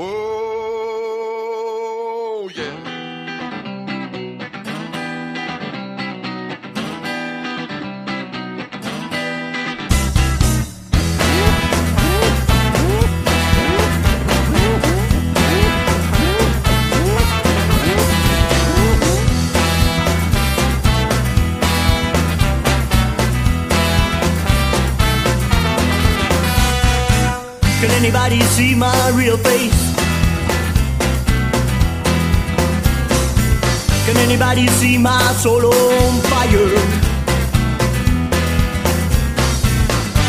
Oh, yeah. Anybody see my real face? Can anybody see my soul on fire?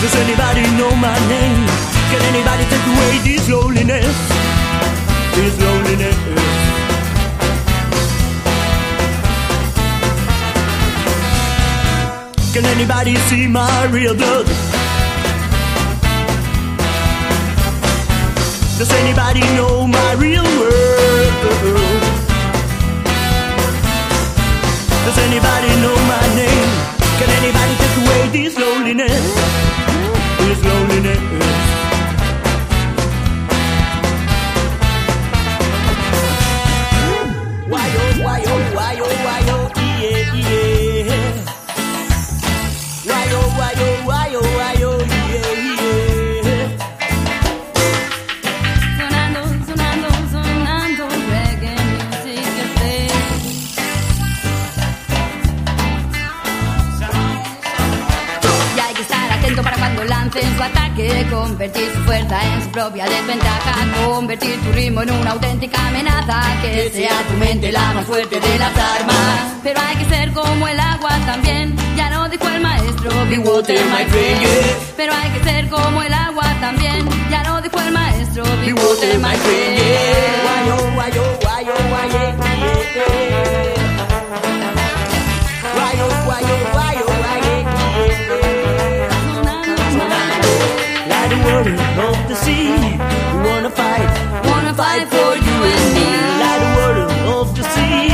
Does anybody know my name? Can anybody take away this loneliness? This loneliness. Can anybody see my real blood? Does anybody know my real world? Does anybody know my name? Can anybody take away this loneliness? This loneliness. Lancen su ataque Convertir su fuerza en su propia desventaja Convertir tu ritmo en una auténtica amenaza Que sea tu mente la más fuerte de las armas Pero hay que ser como el agua también Ya lo dijo el maestro Be water my friend yeah. Pero hay que ser como el agua también Ya lo dijo el maestro Be water my friend yeah. Like the water of the sea, we wanna fight, Wanna fight for you and me. Like the water of the sea,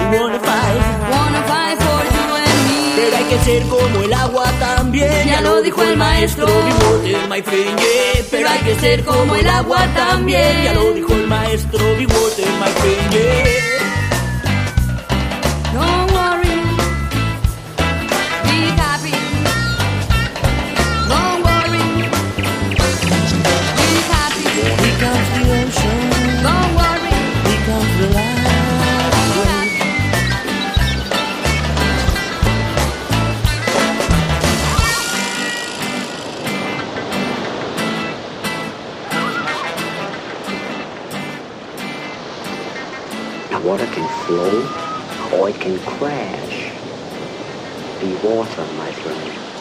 we wanna fight. Wanna fight for you and me. Pero hay que ser como el agua también. Ya lo dijo el maestro. Be water, my friend, yeah. Pero hay que ser como el agua también. Ya lo dijo el maestro. Be water, my friend, yeah. Water can flow or it can crash. Be water, my friend.